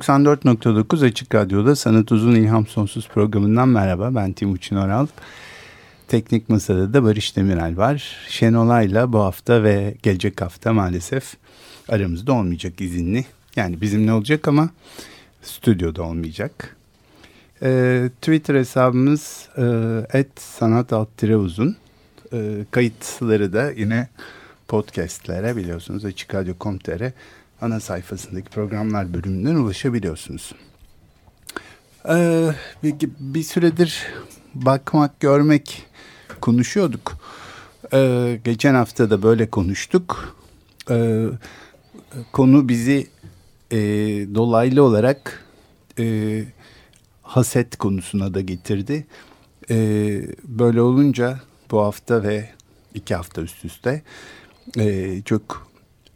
94.9 Açık Radyo'da Sanat Uzun İlham Sonsuz programından merhaba. Ben Timuçin Oral. Teknik Masada da Barış Demirel var. Şenolay'la bu hafta ve gelecek hafta maalesef aramızda olmayacak izinli. Yani bizimle olacak ama stüdyoda olmayacak. Ee, Twitter hesabımız e, sanat uzun. E, kayıtları da yine podcastlere biliyorsunuz Açık Radyo.com.tr ana sayfasındaki programlar bölümünden ulaşabiliyorsunuz. Ee, bir, bir süredir bakmak, görmek konuşuyorduk. Ee, geçen hafta da böyle konuştuk. Ee, konu bizi e, dolaylı olarak e, haset konusuna da getirdi. E, böyle olunca bu hafta ve iki hafta üst üste e, çok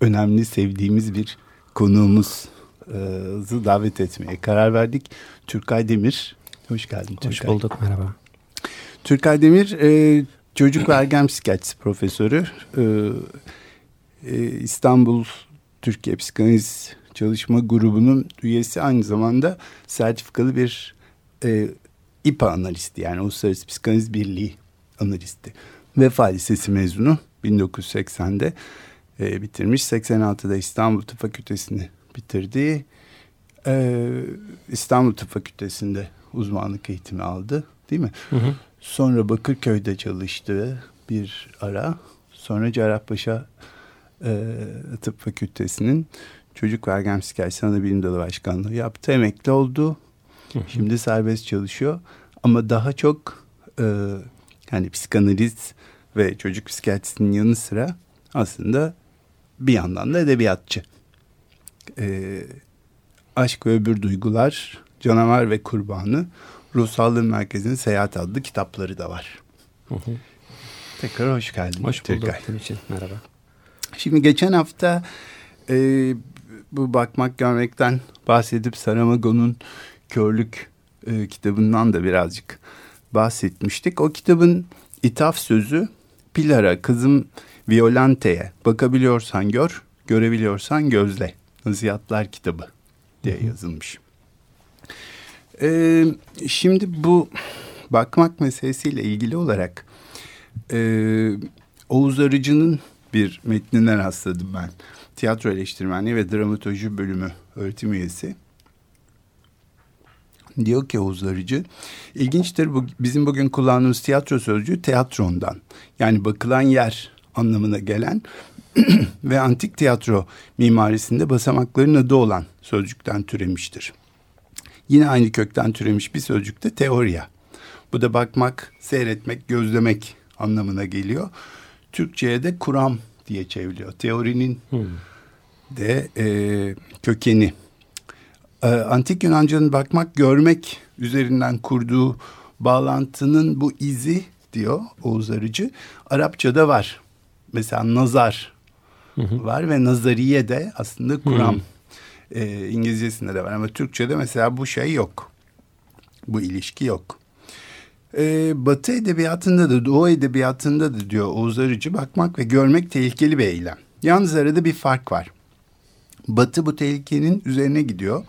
önemli sevdiğimiz bir konuğumuzu davet etmeye karar verdik. Türkay Demir. Hoş geldin Türkay. Hoş bulduk merhaba. Türkay Demir e, çocuk ve ergen psikiyatrisi profesörü. E, e, İstanbul Türkiye Psikanaliz Çalışma Grubu'nun üyesi aynı zamanda sertifikalı bir e, İPA analisti yani Uluslararası Psikanaliz Birliği analisti. Vefa Lisesi mezunu 1980'de e, bitirmiş. 86'da İstanbul Tıp Fakültesini bitirdi. E, İstanbul Tıp Fakültesi'nde uzmanlık eğitimi aldı değil mi? Hı hı. Sonra Bakırköy'de çalıştı bir ara. Sonra Cerrahpaşa e, Tıp Fakültesi'nin Çocuk ve Ergen Psikiyatrisi Bilim Dalı Başkanlığı yaptı. Emekli oldu. Hı hı. Şimdi serbest çalışıyor. Ama daha çok e, hani psikanaliz ve çocuk psikiyatrisinin yanı sıra aslında bir yandan da edebiyatçı. Ee, Aşk ve Öbür Duygular, Canavar ve Kurbanı, Ruh Sağlığı Merkezi'nin Seyahat adlı kitapları da var. Hı hı. Tekrar hoş geldin. Hoş bulduk. Türkay. için merhaba. Şimdi geçen hafta e, bu bakmak görmekten bahsedip Saramago'nun Körlük e, kitabından da birazcık bahsetmiştik. O kitabın ithaf sözü Pilar'a kızım Violante'ye bakabiliyorsan gör, görebiliyorsan gözle. Nasihatler kitabı diye yazılmış. Ee, şimdi bu bakmak meselesiyle ilgili olarak e, Oğuz Arıcı'nın bir metninden rastladım ben. Tiyatro eleştirmenliği ve dramatoloji bölümü öğretim üyesi. Diyor ki Oğuz Arıcı, ilginçtir bu, bizim bugün kullandığımız tiyatro sözcüğü teatrondan. Yani bakılan yer anlamına gelen ve antik tiyatro mimarisinde basamakların adı olan sözcükten türemiştir. Yine aynı kökten türemiş bir sözcük de teoriya. Bu da bakmak, seyretmek, gözlemek anlamına geliyor. Türkçe'ye de kuram diye çevriliyor. Teorinin hmm. de e, kökeni. E, Antik Yunanca'nın bakmak, görmek üzerinden kurduğu bağlantının bu izi diyor Oğuz Arıcı. Arapçada var mesela nazar hı hı. var ve nazariye de aslında kuram. E, İngilizcesinde de var ama Türkçe'de mesela bu şey yok. Bu ilişki yok. E, Batı edebiyatında da Doğu edebiyatında da diyor Oğuz Arıcı bakmak ve görmek tehlikeli bir eylem. Yalnız arada bir fark var. Batı bu tehlikenin üzerine gidiyor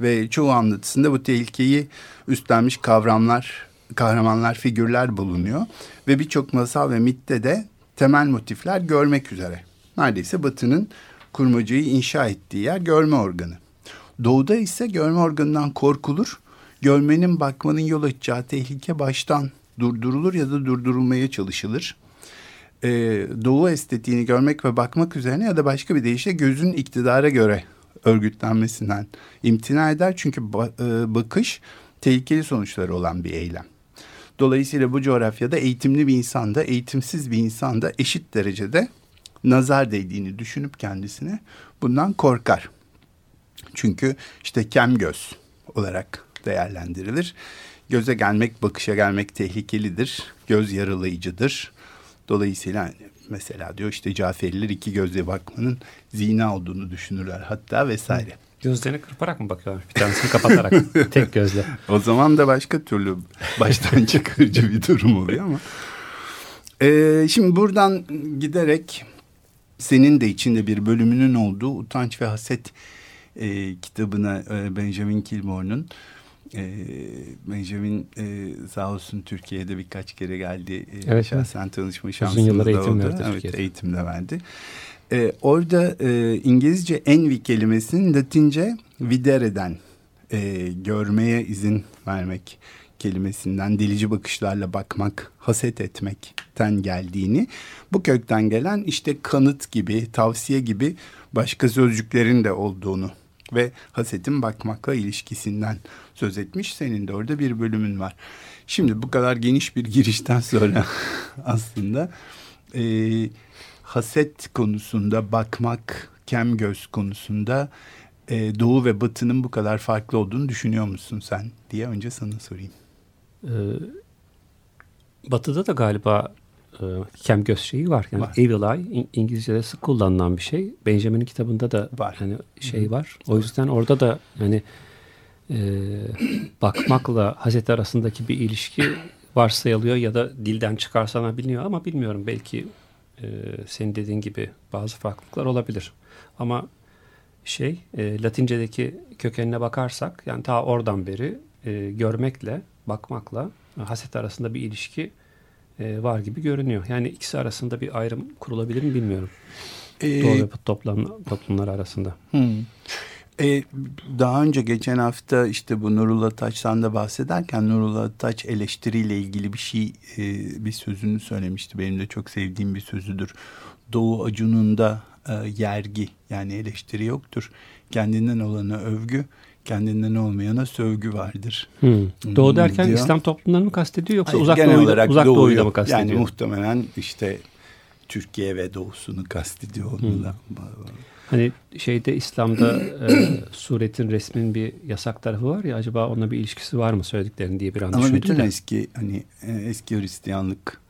ve çoğu anlatısında bu tehlikeyi üstlenmiş kavramlar, kahramanlar, figürler bulunuyor ve birçok masal ve mitte de temel motifler görmek üzere. Neredeyse Batı'nın kurmacayı inşa ettiği yer görme organı. Doğuda ise görme organından korkulur. Görmenin bakmanın yol açacağı tehlike baştan durdurulur ya da durdurulmaya çalışılır. Ee, doğu estetiğini görmek ve bakmak üzerine ya da başka bir deyişle gözün iktidara göre örgütlenmesinden imtina eder. Çünkü e, bakış tehlikeli sonuçları olan bir eylem. Dolayısıyla bu coğrafyada eğitimli bir insan da eğitimsiz bir insan da eşit derecede nazar değdiğini düşünüp kendisine bundan korkar. Çünkü işte kem göz olarak değerlendirilir. Göze gelmek, bakışa gelmek tehlikelidir. Göz yaralayıcıdır. Dolayısıyla hani mesela diyor işte Caferiler iki gözle bakmanın zina olduğunu düşünürler hatta vesaire. Gözlerini kırparak mı bakıyorlar? Bir tanesini kapatarak tek gözle. O zaman da başka türlü baştan çıkarıcı bir durum oluyor ama. Ee, şimdi buradan giderek senin de içinde bir bölümünün olduğu Utanç ve Haset e, kitabına e, Benjamin Kilmore'un e, Benjamin e, sağ olsun Türkiye'de birkaç kere geldi. E, Evet, şahsen tanışma Uzun şansımız da oldu. verdi Evet Türkiye'de. eğitim de verdi. E, orada e, İngilizce envy kelimesinin Latince videre'den e, görmeye izin vermek kelimesinden delici bakışlarla bakmak, haset etmekten geldiğini, bu kökten gelen işte kanıt gibi, tavsiye gibi başka sözcüklerin de olduğunu ve hasetin bakmakla ilişkisinden söz etmiş. Senin de orada bir bölümün var. Şimdi bu kadar geniş bir girişten sonra aslında e, haset konusunda bakmak, kem göz konusunda e, Doğu ve Batı'nın bu kadar farklı olduğunu düşünüyor musun sen diye önce sana sorayım. Ee, batı'da da galiba e, kem göz şeyi var. Yani Var. evil eye İng- İngilizce'de sık kullanılan bir şey. Benjamin'in kitabında da Var. hani şey var. O yüzden orada da yani e, bakmakla hazet arasındaki bir ilişki varsayılıyor ya da dilden çıkarsanabiliyor ama bilmiyorum belki e, senin dediğin gibi bazı farklılıklar olabilir. Ama şey e, Latince'deki kökenine bakarsak yani ta oradan beri e, görmekle bakmakla haset arasında bir ilişki e, var gibi görünüyor. Yani ikisi arasında bir ayrım kurulabilir mi bilmiyorum. Ee, Doğu ve Batı toplum, toplumlar arasında. Hmm. Ee, daha önce geçen hafta işte bu Nurullah Taç'tan da bahsederken Nurullah Taç eleştiriyle ilgili bir şey e, bir sözünü söylemişti. Benim de çok sevdiğim bir sözüdür. Doğu acununda e, yergi yani eleştiri yoktur. Kendinden olana övgü, kendinden olmayana sövgü vardır. Hmm. Doğu derken diyor. İslam toplumlarını mı kastediyor yoksa Hayır, uzak, genel olarak uzak doğuyu, doğuyla mı kastediyor? Yani muhtemelen işte Türkiye ve doğusunu kastediyor olmalı. Hani şeyde İslam'da e, suretin resmin bir yasak tarafı var ya acaba onunla bir ilişkisi var mı söylediklerini diye bir an Ama düşündüm bütün de. eski hani e, eski Hristiyanlık,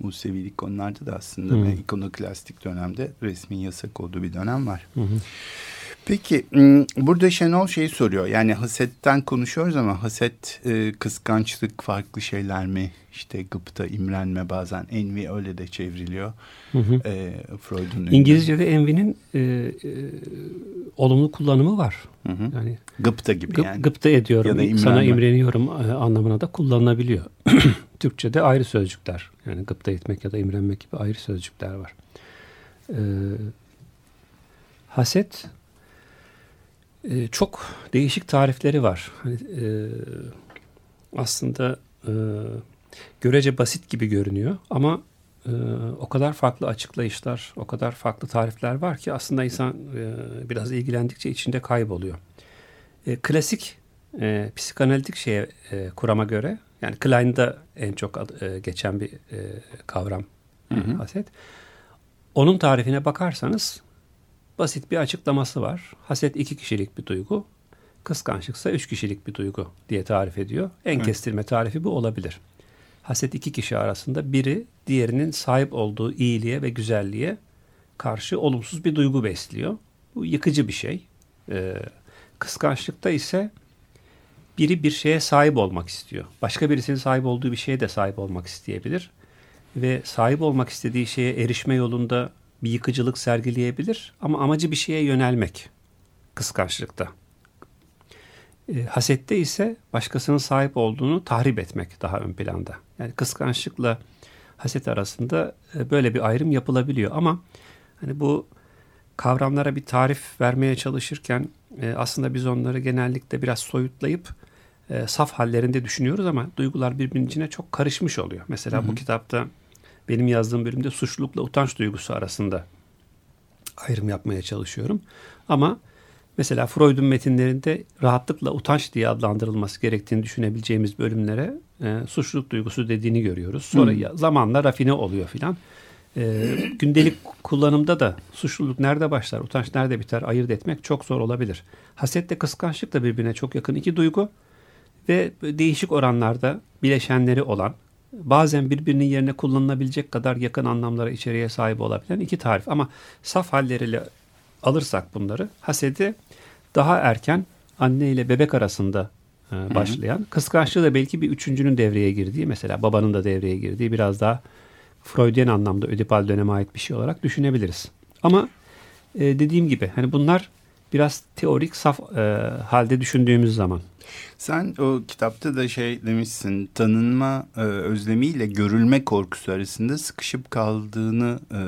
Musevilik onlarda da aslında ve ikonoklastik dönemde resmin yasak olduğu bir dönem var. Hı. Peki burada Şenol şeyi soruyor. Yani hasetten konuşuyoruz ama haset e, kıskançlık farklı şeyler mi? İşte gıpta, imrenme bazen envy öyle de çevriliyor. Hı hı. E, Freud'un. İngilizce'de envy'nin e, e, olumlu kullanımı var. Hı hı. Yani Gıpta gibi gıp, yani. gıpta ediyorum, Ya da imrenme. sana imreniyorum e, anlamına da kullanılabiliyor. Türkçe'de ayrı sözcükler. Yani gıpta etmek ya da imrenmek gibi ayrı sözcükler var. E, haset e, çok değişik tarifleri var. Hani, e, aslında e, görece basit gibi görünüyor ama e, o kadar farklı açıklayışlar, o kadar farklı tarifler var ki aslında insan e, biraz ilgilendikçe içinde kayboluyor. E, klasik e, psikanalitik şeye e, kurama göre yani Klein'da en çok ad- e, geçen bir e, kavram Hı hı. haset. Onun tarifine bakarsanız basit bir açıklaması var. Haset iki kişilik bir duygu, kıskançlıksa üç kişilik bir duygu diye tarif ediyor. En Evet. kestirme tarifi bu olabilir. Haset iki kişi arasında biri diğerinin sahip olduğu iyiliğe ve güzelliğe karşı olumsuz bir duygu besliyor. Bu yıkıcı bir şey. Ee, kıskançlıkta ise biri bir şeye sahip olmak istiyor. Başka birisinin sahip olduğu bir şeye de sahip olmak isteyebilir. Ve sahip olmak istediği şeye erişme yolunda bir yıkıcılık sergileyebilir. Ama amacı bir şeye yönelmek kıskançlıkta. E, hasette ise başkasının sahip olduğunu tahrip etmek daha ön planda. Yani kıskançlıkla haset arasında e, böyle bir ayrım yapılabiliyor. Ama hani bu kavramlara bir tarif vermeye çalışırken e, aslında biz onları genellikle biraz soyutlayıp e, saf hallerinde düşünüyoruz ama duygular birbirinin içine çok karışmış oluyor. Mesela bu kitapta benim yazdığım bölümde suçlulukla utanç duygusu arasında ayrım yapmaya çalışıyorum. Ama Mesela Freud'un metinlerinde rahatlıkla utanç diye adlandırılması gerektiğini düşünebileceğimiz bölümlere e, suçluluk duygusu dediğini görüyoruz. Sonra Hmm. ya- zamanla rafine oluyor filan. E, gündelik kullanımda da suçluluk nerede başlar, utanç nerede biter ayırt etmek çok zor olabilir. Hasetle kıskançlık da birbirine çok yakın iki duygu ve değişik oranlarda bileşenleri olan bazen birbirinin yerine kullanılabilecek kadar yakın anlamlara içeriye sahip olabilen iki tarif. Ama saf halleriyle alırsak bunları hasedi daha erken anne ile bebek arasında e, başlayan kıskançlığı da belki bir üçüncünün devreye girdiği mesela babanın da devreye girdiği biraz daha Freudian anlamda Ödipal döneme ait bir şey olarak düşünebiliriz. Ama e, dediğim gibi hani bunlar biraz teorik saf e, halde düşündüğümüz zaman Sen o kitapta da şey demişsin tanınma e, özlemiyle görülme korkusu arasında sıkışıp kaldığını e,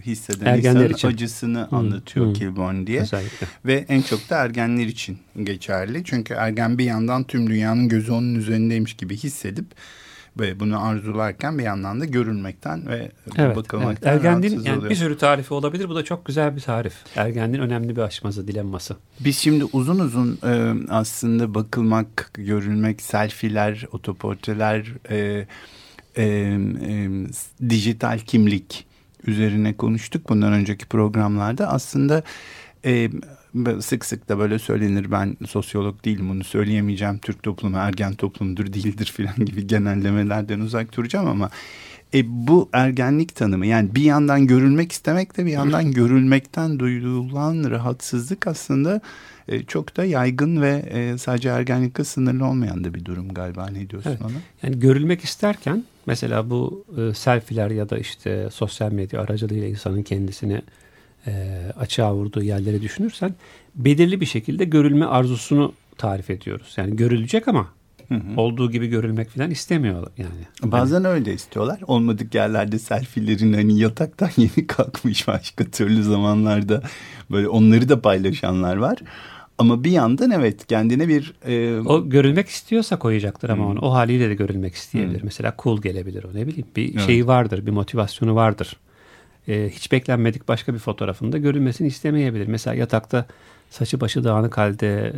hisseden Ergenler insanın için. acısını anlatıyor hı. Kilborn diye. özellikle. Ve en çok da ergenler için geçerli. Çünkü ergen bir yandan tüm dünyanın gözü onun üzerindeymiş gibi hissedip bunu arzularken bir yandan da görülmekten ve Evet, evet. bakılmaktan Ergenliğin rahatsız yani oluyor. bir sürü tarifi olabilir. Bu da çok güzel bir tarif. Ergenliğin önemli bir aşması, dilenması. Biz şimdi uzun uzun e, aslında bakılmak, görülmek, selfiler, otoportreler, e, e, e, dijital kimlik üzerine konuştuk bundan önceki programlarda. Aslında e, sık sık da böyle söylenir ben sosyolog değilim bunu söyleyemeyeceğim. Türk toplumu ergen toplumdur değildir filan gibi genellemelerden uzak duracağım ama e, bu ergenlik tanımı yani bir yandan görülmek istemekle bir yandan görülmekten duyulan rahatsızlık aslında e, çok da yaygın ve e, sadece ergenlikle sınırlı olmayan da bir durum galiba ne diyorsun Evet. ona? Yani görülmek isterken mesela bu e, selfiler ya da işte sosyal medya aracılığıyla insanın kendisini e, açığa vurduğu yerleri düşünürsen belirli bir şekilde görülme arzusunu tarif ediyoruz. Yani görülecek ama Hı hı. olduğu gibi görülmek falan istemiyor yani. Bazen öyle istiyorlar. Olmadık yerlerde selfilerin hani yataktan yeni kalkmış başka türlü zamanlarda böyle onları da paylaşanlar var. Ama bir yandan evet kendine bir e, O görülmek istiyorsa koyacaktır ama Hmm. onu. O haliyle de görülmek isteyebilir. Hmm. Mesela cool gelebilir o ne bileyim. Bir Evet. şeyi vardır, bir motivasyonu vardır. Ee, hiç beklenmedik başka bir fotoğrafında görülmesini istemeyebilir. Mesela yatakta saçı başı dağınık halde e,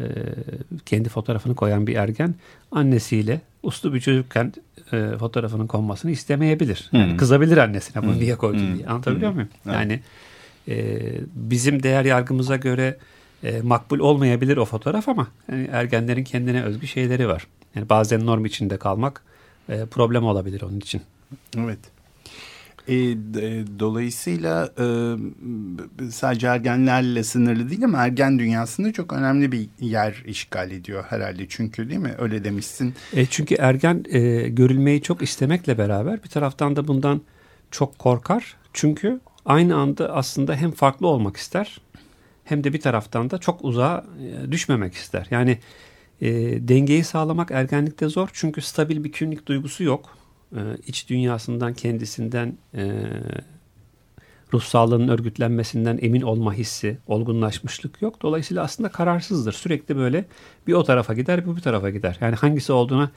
kendi fotoğrafını koyan bir ergen annesiyle uslu bir çocukken e, fotoğrafının konmasını istemeyebilir. Yani Hmm. kızabilir annesine bunu Hmm. niye koydun Hmm. diye. Anlatabiliyor Hmm. muyum? Evet. Yani e, bizim değer yargımıza göre e, makbul olmayabilir o fotoğraf ama yani ergenlerin kendine özgü şeyleri var. Yani bazen norm içinde kalmak e, problem olabilir onun için. Evet. E, d- dolayısıyla e, sadece ergenlerle sınırlı değil ama ergen dünyasında çok önemli bir yer işgal ediyor herhalde. Çünkü değil mi? Öyle demişsin. E, çünkü ergen e, görülmeyi çok istemekle beraber bir taraftan da bundan çok korkar. Çünkü aynı anda aslında hem farklı olmak ister hem de bir taraftan da çok uzağa e, düşmemek ister. Yani e, dengeyi sağlamak ergenlikte zor çünkü stabil bir kimlik duygusu yok. E, iç dünyasından kendisinden e, ruh sağlığının örgütlenmesinden emin olma hissi, olgunlaşmışlık yok. Dolayısıyla aslında kararsızdır. Sürekli böyle bir o tarafa gider, bir bu tarafa gider. Yani hangisi olduğuna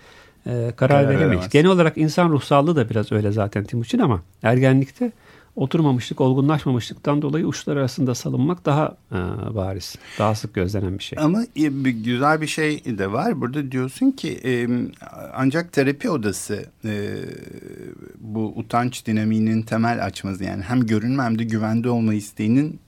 e, karar, Karar veremeyiz. veremez. Genel olarak insan ruh sağlığı da biraz öyle zaten Timuçin ama ergenlikte oturmamışlık, olgunlaşmamışlıktan dolayı uçlar arasında salınmak daha e, bariz, daha sık gözlenen bir şey. Ama e, bir- güzel bir şey de var. Burada diyorsun ki e, ancak terapi odası e, bu utanç dinamiğinin temel açması yani hem görünme hem de güvende olma isteğinin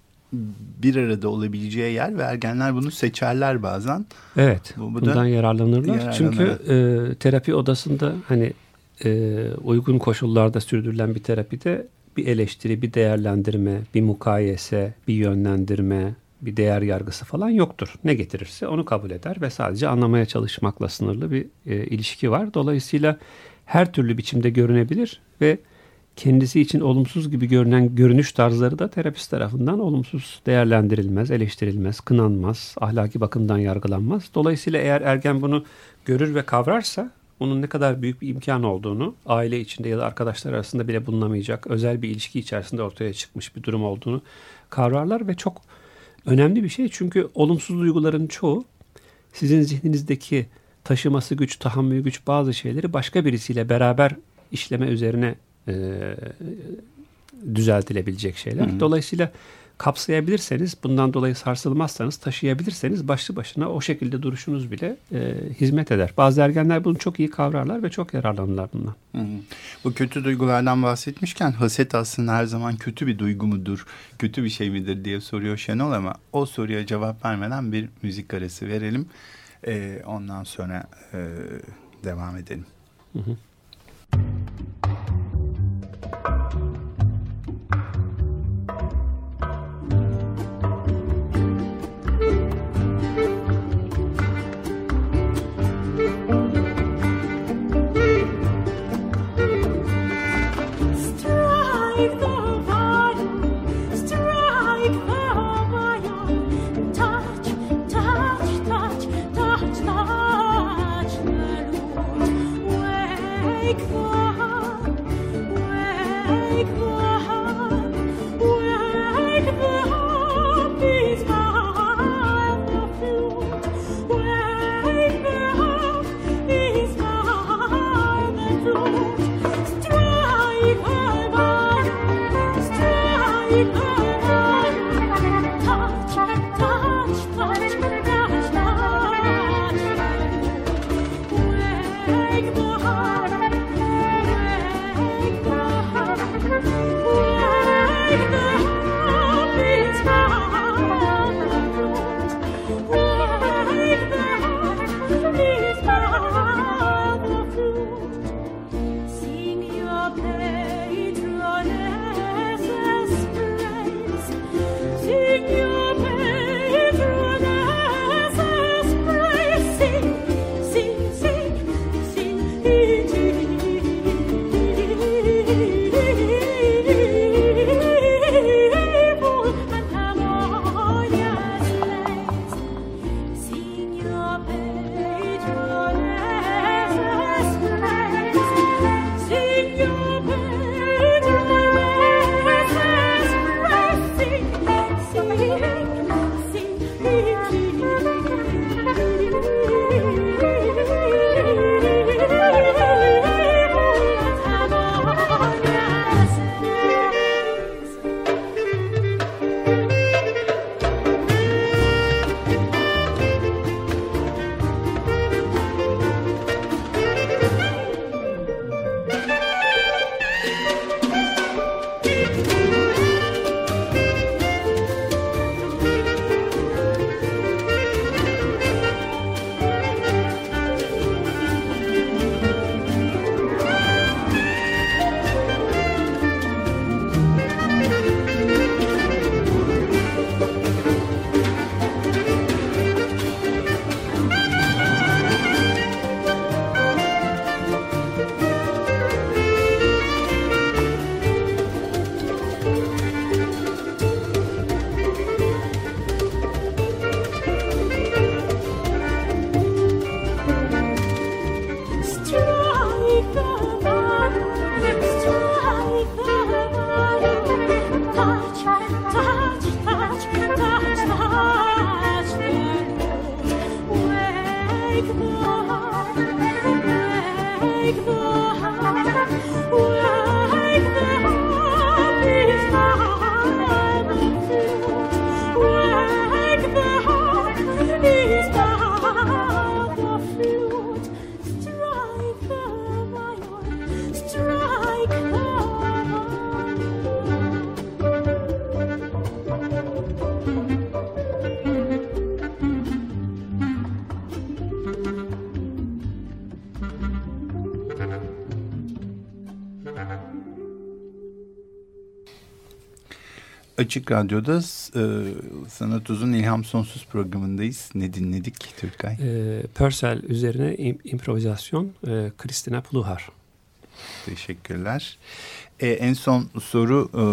bir arada olabileceği yer ve ergenler bunu seçerler bazen. Evet, Bu- bu da bundan yararlanırlar. yararlanır. Çünkü e, terapi odasında hani e, uygun koşullarda sürdürülen bir terapide bir eleştiri, bir değerlendirme, bir mukayese, bir yönlendirme, bir değer yargısı falan yoktur. Ne getirirse onu kabul eder ve sadece anlamaya çalışmakla sınırlı bir e, ilişki var. Dolayısıyla her türlü biçimde görünebilir ve kendisi için olumsuz gibi görünen görünüş tarzları da terapist tarafından olumsuz değerlendirilmez, eleştirilmez, kınanmaz, ahlaki bakımdan yargılanmaz. Dolayısıyla eğer ergen bunu görür ve kavrarsa onun ne kadar büyük bir imkan olduğunu, aile içinde ya da arkadaşlar arasında bile bulunamayacak özel bir ilişki içerisinde ortaya çıkmış bir durum olduğunu kavrarlar ve çok önemli bir şey. Çünkü olumsuz duyguların çoğu sizin zihninizdeki taşıması güç, tahammülü güç bazı şeyleri başka birisiyle beraber işleme üzerine e, düzeltilebilecek şeyler. Hı hı. Dolayısıyla kapsayabilirseniz, bundan dolayı sarsılmazsanız, taşıyabilirseniz başlı başına o şekilde duruşunuz bile e, hizmet eder. Bazı ergenler bunu çok iyi kavrarlar ve çok yararlanırlar bundan. Hı hı. Bu kötü duygulardan bahsetmişken haset aslında her zaman kötü bir duygu mudur, kötü bir şey midir diye soruyor Şenol ama o soruya cevap vermeden bir müzik arası verelim. Ee, ondan sonra e, devam edelim. Hı hı. You. Açık Radyo'da e, Sanat Uzun İlham Sonsuz programındayız. Ne dinledik Türkay? E, Purcell üzerine im, improvizasyon e, Kristina Pluhar. Teşekkürler. E, en son soru e,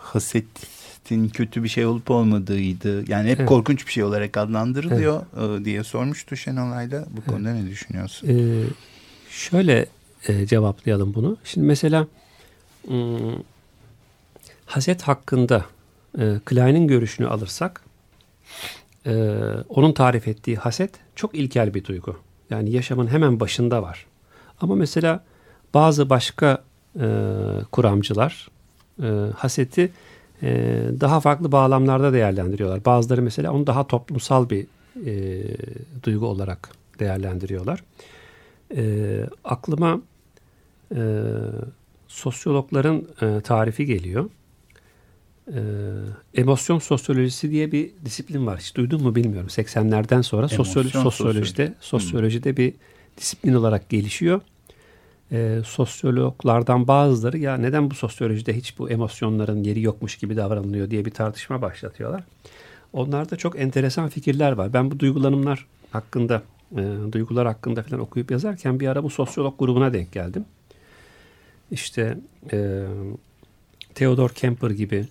hasetin kötü bir şey olup olmadığıydı. Yani hep evet. korkunç bir şey olarak adlandırılıyor evet. e, diye sormuştu Şenol Ayla. Bu konuda evet. ne düşünüyorsun? E, şöyle e, cevaplayalım bunu. Şimdi mesela... Hmm, haset hakkında e, Klein'in görüşünü alırsak e, onun tarif ettiği haset çok ilkel bir duygu. Yani yaşamın hemen başında var. Ama mesela bazı başka e, kuramcılar e, haseti e, daha farklı bağlamlarda değerlendiriyorlar. Bazıları mesela onu daha toplumsal bir e, duygu olarak değerlendiriyorlar. E, aklıma e, sosyologların e, tarifi geliyor. E, emosyon sosyolojisi diye bir disiplin var. Hiç duydun mu bilmiyorum. 80'lerden sonra sosyolo sosyolojide sosyolojide bir disiplin olarak gelişiyor. E, sosyologlardan bazıları ya neden bu sosyolojide hiç bu emosyonların yeri yokmuş gibi davranılıyor diye bir tartışma başlatıyorlar. Onlarda çok enteresan fikirler var. Ben bu duygulanımlar hakkında, e, duygular hakkında falan okuyup yazarken bir ara bu sosyolog grubuna denk geldim. İşte e, Theodor Kemper gibi,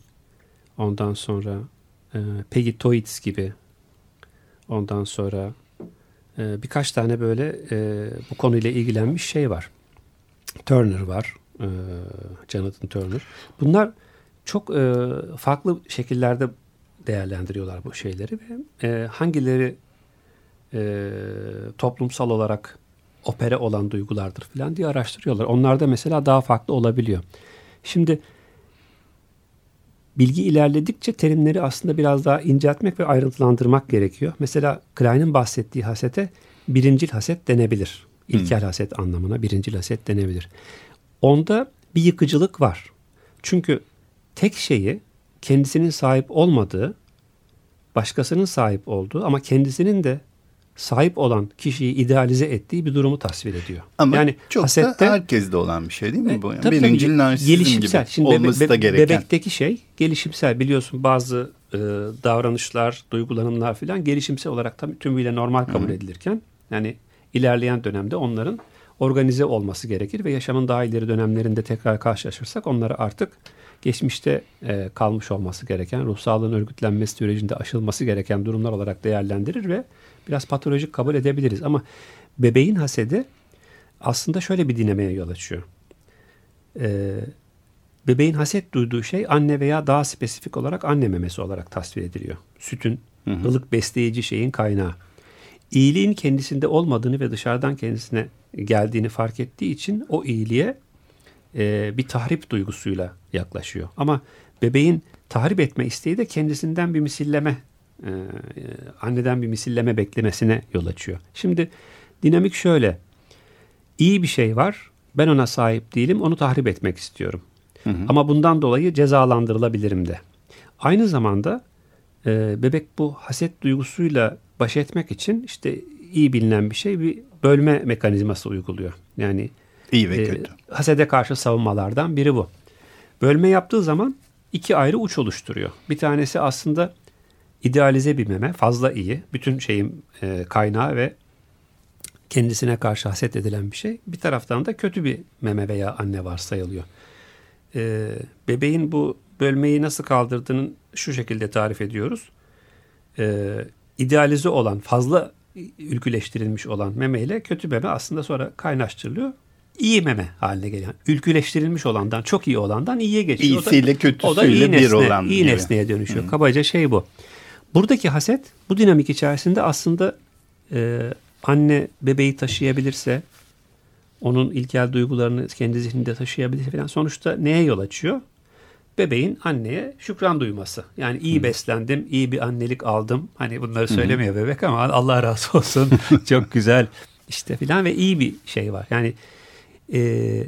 ondan sonra e, Peggy Toitz gibi, ondan sonra e, birkaç tane böyle e, bu konuyla ilgilenmiş şey var. Turner var, e, Jonathan Turner. Bunlar çok e, farklı şekillerde değerlendiriyorlar bu şeyleri ve e, hangileri e, toplumsal olarak opere olan duygulardır falan diye araştırıyorlar. Onlarda mesela daha farklı olabiliyor. Şimdi bilgi ilerledikçe terimleri aslında biraz daha inceltmek ve ayrıntılandırmak gerekiyor. Mesela Klein'in bahsettiği hasete birincil haset denebilir. İlkel hmm. haset anlamına birincil haset denebilir. Onda bir yıkıcılık var. Çünkü tek şeyi kendisinin sahip olmadığı, başkasının sahip olduğu ama kendisinin de sahip olan kişiyi idealize ettiği bir durumu tasvir ediyor. Ama yani çok hasette, da herkeste olan bir şey değil mi bu? Yani tabii, Birincil tabii, gelişimsel. gibi Şimdi olması bebe, da gereken. Bebekteki şey gelişimsel biliyorsun bazı e, davranışlar, duygulanımlar filan gelişimsel olarak tam tümüyle normal kabul Hı. edilirken yani ilerleyen dönemde onların organize olması gerekir ve yaşamın daha ileri dönemlerinde tekrar karşılaşırsak onları artık geçmişte e, kalmış olması gereken, ruh sağlığın örgütlenmesi sürecinde aşılması gereken durumlar olarak değerlendirir ve biraz patolojik kabul edebiliriz. Ama bebeğin hasedi aslında şöyle bir dinameye yol açıyor. E, bebeğin haset duyduğu şey anne veya daha spesifik olarak anne memesi olarak tasvir ediliyor. Sütün, hı hı. ılık besleyici şeyin kaynağı. İyiliğin kendisinde olmadığını ve dışarıdan kendisine geldiğini fark ettiği için o iyiliğe e, bir tahrip duygusuyla yaklaşıyor. Ama bebeğin tahrip etme isteği de kendisinden bir misilleme, e, anneden bir misilleme beklemesine yol açıyor. Şimdi dinamik şöyle, iyi bir şey var, ben ona sahip değilim, onu tahrip etmek istiyorum. Hı hı. Ama bundan dolayı cezalandırılabilirim de. Aynı zamanda e, bebek bu haset duygusuyla baş etmek için işte iyi bilinen bir şey bir bölme mekanizması uyguluyor. Yani iyi ve e, kötü. Hasede karşı savunmalardan biri bu. Bölme yaptığı zaman iki ayrı uç oluşturuyor. Bir tanesi aslında idealize bir meme, fazla iyi. Bütün şeyin e, kaynağı ve kendisine karşı haset edilen bir şey. Bir taraftan da kötü bir meme veya anne varsayılıyor. E, bebeğin bu bölmeyi nasıl kaldırdığının şu şekilde tarif ediyoruz. E, idealize olan, fazla ülküleştirilmiş olan meme ile kötü meme aslında sonra kaynaştırılıyor. İyi meme haline gelen. Ülküleştirilmiş olandan, çok iyi olandan iyiye geçiyor. İyisiyle kötüsüyle o da iyi nesne, bir olan. İyi nesneye dönüşüyor. Hı. Kabaca şey bu. Buradaki haset bu dinamik içerisinde aslında e, anne bebeği taşıyabilirse onun ilkel duygularını kendi zihninde taşıyabilirse falan sonuçta neye yol açıyor? bebeğin anneye şükran duyması. Yani iyi Hı. beslendim, iyi bir annelik aldım. Hani bunları söylemiyor Hı. bebek ama Allah razı olsun. Çok güzel işte filan ve iyi bir şey var. Yani e,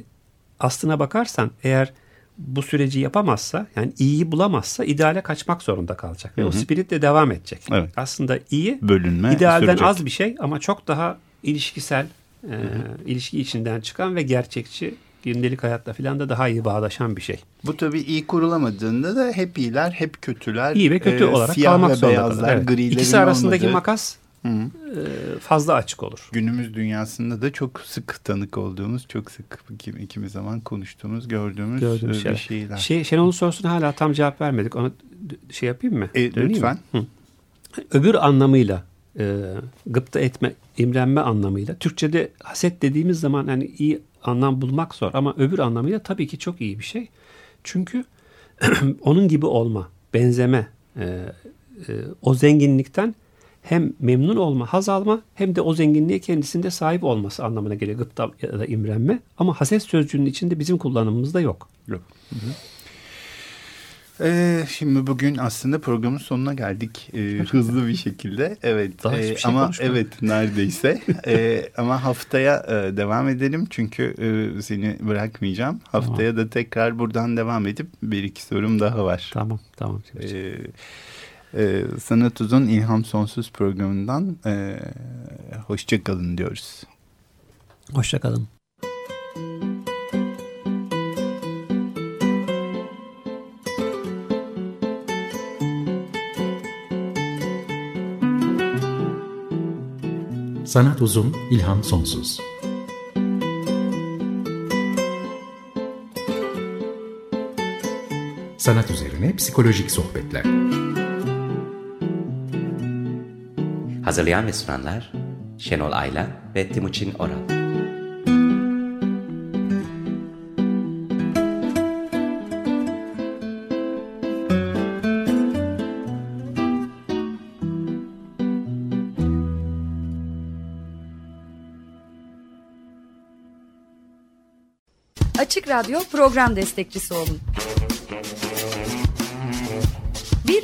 aslına bakarsan eğer bu süreci yapamazsa yani iyiyi bulamazsa ideale kaçmak zorunda kalacak. Ve Hı-hı. o spirit de devam edecek. Evet. Aslında iyi bölünme idealden sürecek. az bir şey ama çok daha ilişkisel, e, ilişki içinden çıkan ve gerçekçi gündelik hayatta filan da daha iyi bağdaşan bir şey. Bu tabii iyi kurulamadığında da hep iyiler hep kötüler. İyi ve kötü e, olarak siyah kalmak ve beyazlar, evet. İkisi arasındaki olmadığı. makas Hı -hı. E, fazla açık olur. Günümüz dünyasında da çok sık tanık olduğumuz, çok sık ikimiz zaman konuştuğumuz, gördüğümüz, gördüğümüz şeyler. şeyler. Şey, Şenol'un sorusuna hala tam cevap vermedik. Onu şey yapayım mı? E, lütfen. Hı. Öbür anlamıyla e, gıpta etme, imrenme anlamıyla. Türkçe'de haset dediğimiz zaman hani iyi anlam bulmak zor ama öbür anlamıyla tabii ki çok iyi bir şey. Çünkü onun gibi olma, benzeme, e, e, o zenginlikten hem memnun olma, haz alma hem de o zenginliğe kendisinde sahip olması anlamına geliyor gıpta ya da imrenme. Ama haset sözcüğünün içinde bizim kullanımımızda yok. Yok. Hı hı. Ee, şimdi bugün aslında programın sonuna geldik ee, hızlı bir şekilde. Evet. Daha hiçbir şey ama konuşmadık. evet neredeyse. ee, ama haftaya e, devam edelim çünkü e, seni bırakmayacağım. Haftaya da tekrar buradan devam edip bir iki sorum daha var. Tamam tamam. Ee, e, Sanat Uzun İlham Sonsuz programından e, hoşça kalın diyoruz. Hoşçakalın. Sanat Uzun İlham Sonsuz Sanat üzerine psikolojik sohbetler. Hazırlayan ve sunanlar Şenol Aylan ve Timuçin Oral. Açık Radyo program destekçisi olun.